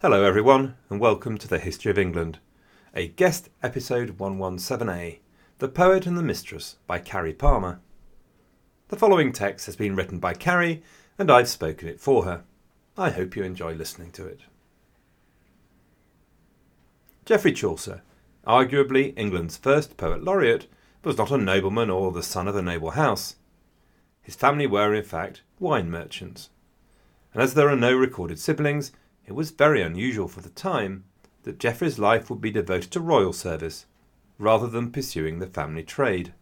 Hello, everyone, and welcome to the History of England, a guest episode 117A The Poet and the Mistress by Carrie Palmer. The following text has been written by Carrie, and I've spoken it for her. I hope you enjoy listening to it. Geoffrey Chaucer, arguably England's first poet laureate, was not a nobleman or the son of a noble house. His family were, in fact, wine merchants. And as there are no recorded siblings, it was very unusual for the time that Geoffrey's life would be devoted to royal service rather than pursuing the family trade.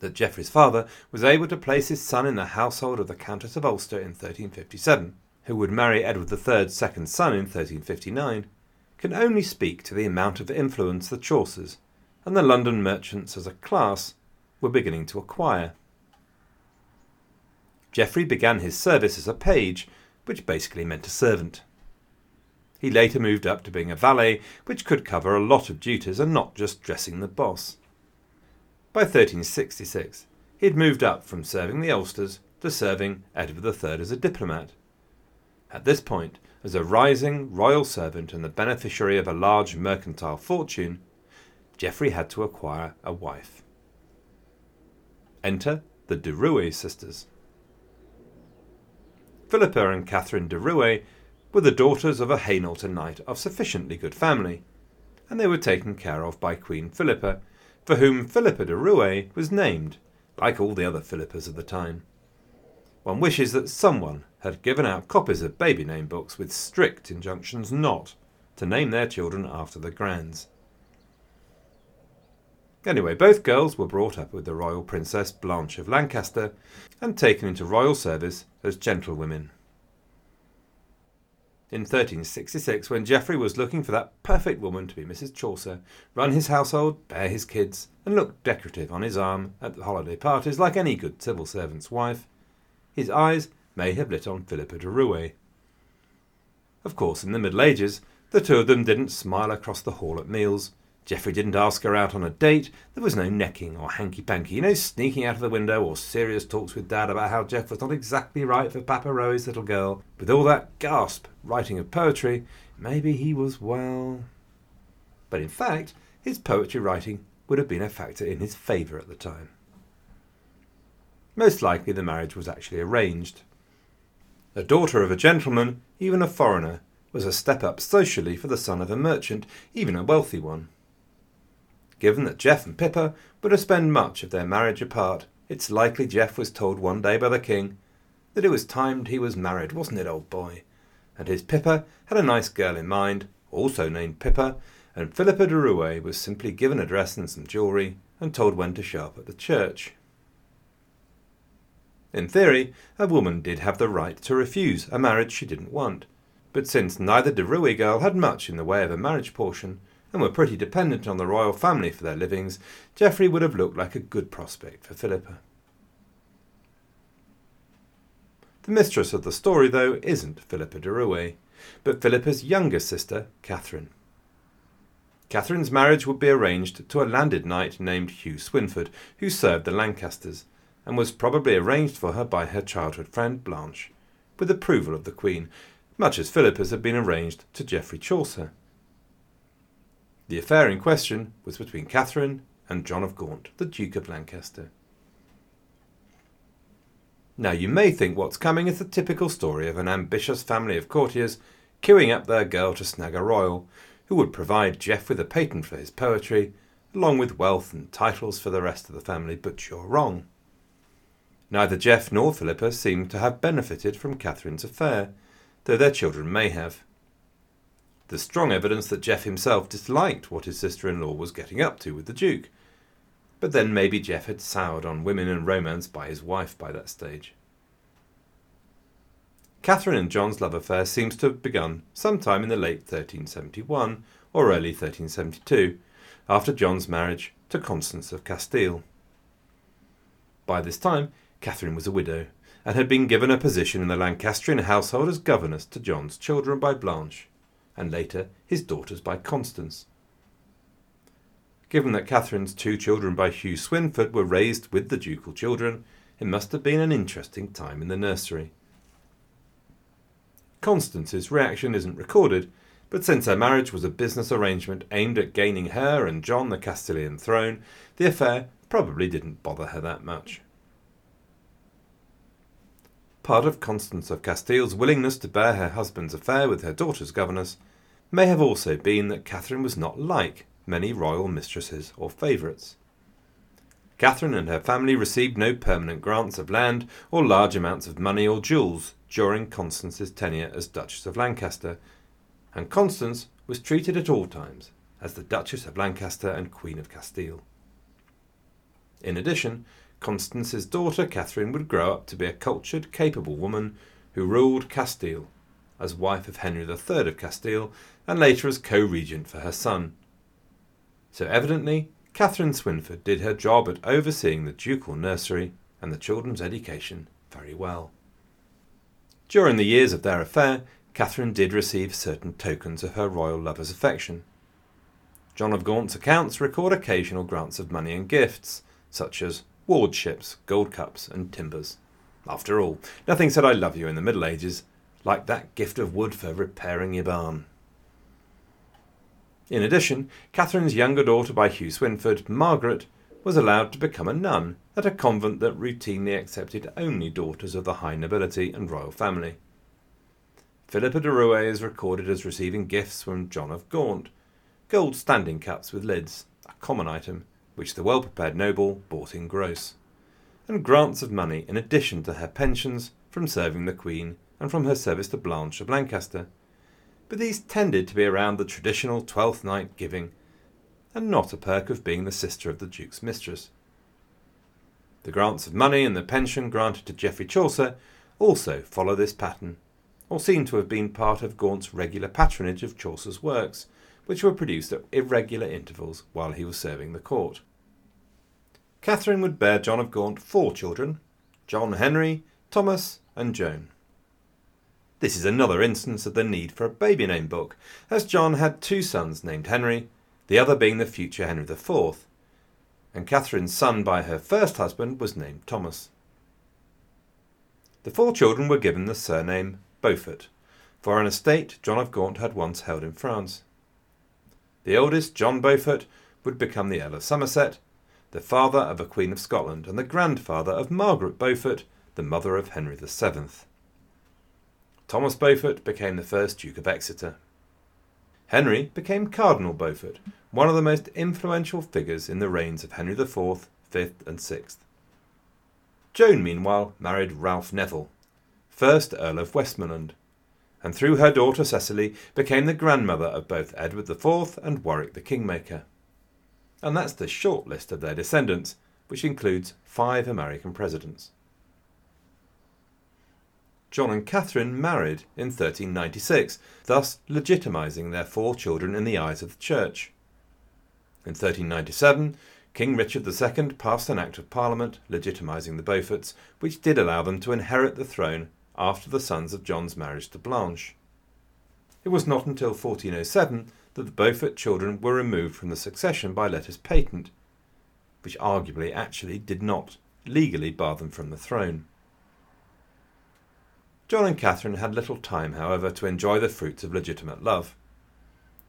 That Geoffrey's father was able to place his son in the household of the Countess of Ulster in 1357, who would marry Edward III's second son in 1359, can only speak to the amount of influence the Chaucers and the London merchants as a class were beginning to acquire. Geoffrey began his service as a page which basically meant a servant. He later moved up to being a valet, which could cover a lot of duties and not just dressing the boss. By 1366, he had moved up from serving the Ulsters to serving Edward III as a diplomat. At this point, as a rising royal servant and the beneficiary of a large mercantile fortune, Geoffrey had to acquire a wife. Enter the de Rouaille sisters. Philippa and Catherine de Rouaille were the daughters of a Hainault knight of sufficiently good family, and they were taken care of by Queen Philippa, for whom Philippa de Rouaille was named, like all the other Philippas of the time. One wishes that someone had given out copies of baby name books with strict injunctions not to name their children after the grands. Anyway, both girls were brought up with the royal princess Blanche of Lancaster and taken into royal service as gentlewomen. In 1366, when Geoffrey was looking for that perfect woman to be Mrs. Chaucer, run his household, bear his kids, and look decorative on his arm at the holiday parties like any good civil servant's wife, his eyes may have lit on Philippa de Rouaille. Of course, in the Middle Ages, the two of them didn't smile across the hall at meals, Geoffrey didn't ask her out on a date. There was no necking or hanky panky, no sneaking out of the window or serious talks with Dad about how Jeff was not exactly right for Papa Rowe's little girl. With all that gasp writing of poetry, maybe he was well. But in fact, his poetry writing would have been a factor in his favour at the time. Most likely the marriage was actually arranged. A daughter of a gentleman, even a foreigner, was a step up socially for the son of a merchant, even a wealthy one. Given that Jeff and Pippa were to spend much of their marriage apart, it's likely Jeff was told one day by the king that it was timed he was married, wasn't it, old boy? And his Pippa had a nice girl in mind, also named Pippa, and Philippa de Rouaille was simply given a dress and some jewellery and told when to show up at the church. In theory, a woman did have the right to refuse a marriage she didn't want, but since neither de Rouaille girl had much in the way of a marriage portion, and were pretty dependent on the royal family for their livings, Geoffrey would have looked like a good prospect for Philippa. The mistress of the story, though, isn't Philippa de Rouaille, but Philippa's younger sister, Catherine. Catherine's marriage would be arranged to a landed knight named Hugh Swynford, who served the Lancasters, and was probably arranged for her by her childhood friend Blanche, with approval of the Queen, much as Philippa's had been arranged to Geoffrey Chaucer. The affair in question was between Catherine and John of Gaunt, the Duke of Lancaster. Now, you may think what's coming is the typical story of an ambitious family of courtiers queuing up their girl to snag a royal, who would provide Jeff with a patent for his poetry, along with wealth and titles for the rest of the family, but you're wrong. Neither Jeff nor Philippa seem to have benefited from Catherine's affair, though their children may have. There's strong evidence that Jeff himself disliked what his sister in law was getting up to with the Duke. But then maybe Jeff had soured on women and romance by his wife by that stage. Catherine and John's love affair seems to have begun sometime in the late 1371 or early 1372, after John's marriage to Constance of Castile. By this time, Catherine was a widow, and had been given a position in the Lancastrian household as governess to John's children by Blanche and later his daughters by Constance. Given that Catherine's two children by Hugh Swynford were raised with the ducal children, it must have been an interesting time in the nursery. Constance's reaction isn't recorded, but since her marriage was a business arrangement aimed at gaining her and John the Castilian throne, the affair probably didn't bother her that much. Part of Constance of Castile's willingness to bear her husband's affair with her daughter's governess may have also been that Catherine was not like many royal mistresses or favourites. Catherine and her family received no permanent grants of land or large amounts of money or jewels during Constance's tenure as Duchess of Lancaster, and Constance was treated at all times as the Duchess of Lancaster and Queen of Castile. In addition, Constance's daughter Catherine would grow up to be a cultured, capable woman who ruled Castile as wife of Henry III of Castile and later as co regent for her son. So evidently, Catherine Swynford did her job at overseeing the ducal nursery and the children's education very well. During the years of their affair, Catherine did receive certain tokens of her royal lover's affection. John of Gaunt's accounts record occasional grants of money and gifts, such as wardships, gold cups, and timbers. After all, nothing said I love you in the Middle Ages like that gift of wood for repairing your barn. In addition, Catherine's younger daughter by Hugh Swynford, Margaret, was allowed to become a nun at a convent that routinely accepted only daughters of the high nobility and royal family. Philippa de Rouet is recorded as receiving gifts from John of Gaunt, gold standing cups with lids, a common item which the well prepared noble bought in gross, and grants of money in addition to her pensions from serving the Queen and from her service to Blanche of Lancaster but these tended to be around the traditional Twelfth Night giving, and not a perk of being the sister of the Duke's mistress. The grants of money and the pension granted to Geoffrey Chaucer also follow this pattern, or seem to have been part of Gaunt's regular patronage of Chaucer's works, which were produced at irregular intervals while he was serving the court. Catherine would bear John of Gaunt four children John Henry, Thomas, and Joan. This is another instance of the need for a baby name book, as John had two sons named Henry, the other being the future Henry IV, and Catherine's son by her first husband was named Thomas. The four children were given the surname Beaufort, for an estate John of Gaunt had once held in France. The eldest, John Beaufort, would become the Earl of Somerset, the father of a Queen of Scotland, and the grandfather of Margaret Beaufort, the mother of Henry VII. Thomas Beaufort became the first Duke of Exeter. Henry became Cardinal Beaufort, one of the most influential figures in the reigns of Henry IV, V, and VI. Joan, meanwhile, married Ralph Neville, first Earl of Westmoreland, and through her daughter Cecily became the grandmother of both Edward IV and Warwick the Kingmaker. And that's the short list of their descendants, which includes five American presidents. John and Catherine married in 1396, thus legitimising their four children in the eyes of the Church. In 1397, King Richard II passed an Act of Parliament legitimising the Beauforts, which did allow them to inherit the throne after the sons of John's marriage to Blanche. It was not until 1407 that the Beaufort children were removed from the succession by letters patent, which arguably actually did not legally bar them from the throne. John and Catherine had little time, however, to enjoy the fruits of legitimate love.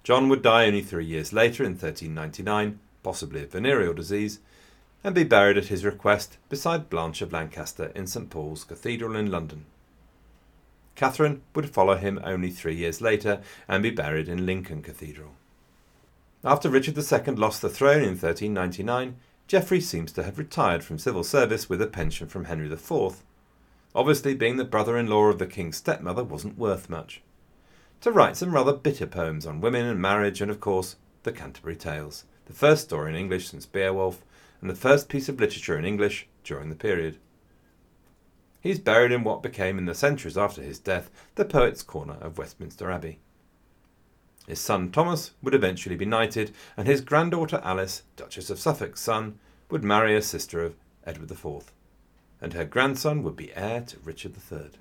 John would die only three years later in 1399, possibly of venereal disease, and be buried at his request beside Blanche of Lancaster in St Paul's Cathedral in London. Catherine would follow him only three years later and be buried in Lincoln Cathedral. After Richard II lost the throne in 1399, Geoffrey seems to have retired from civil service with a pension from Henry IV, Obviously, being the brother in law of the king's stepmother wasn't worth much. To write some rather bitter poems on women and marriage, and of course, the Canterbury Tales, the first story in English since Beowulf, and the first piece of literature in English during the period. He is buried in what became, in the centuries after his death, the Poets' Corner of Westminster Abbey. His son Thomas would eventually be knighted, and his granddaughter Alice, Duchess of Suffolk's son, would marry a sister of Edward IV and her grandson would be heir to Richard III.